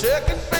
second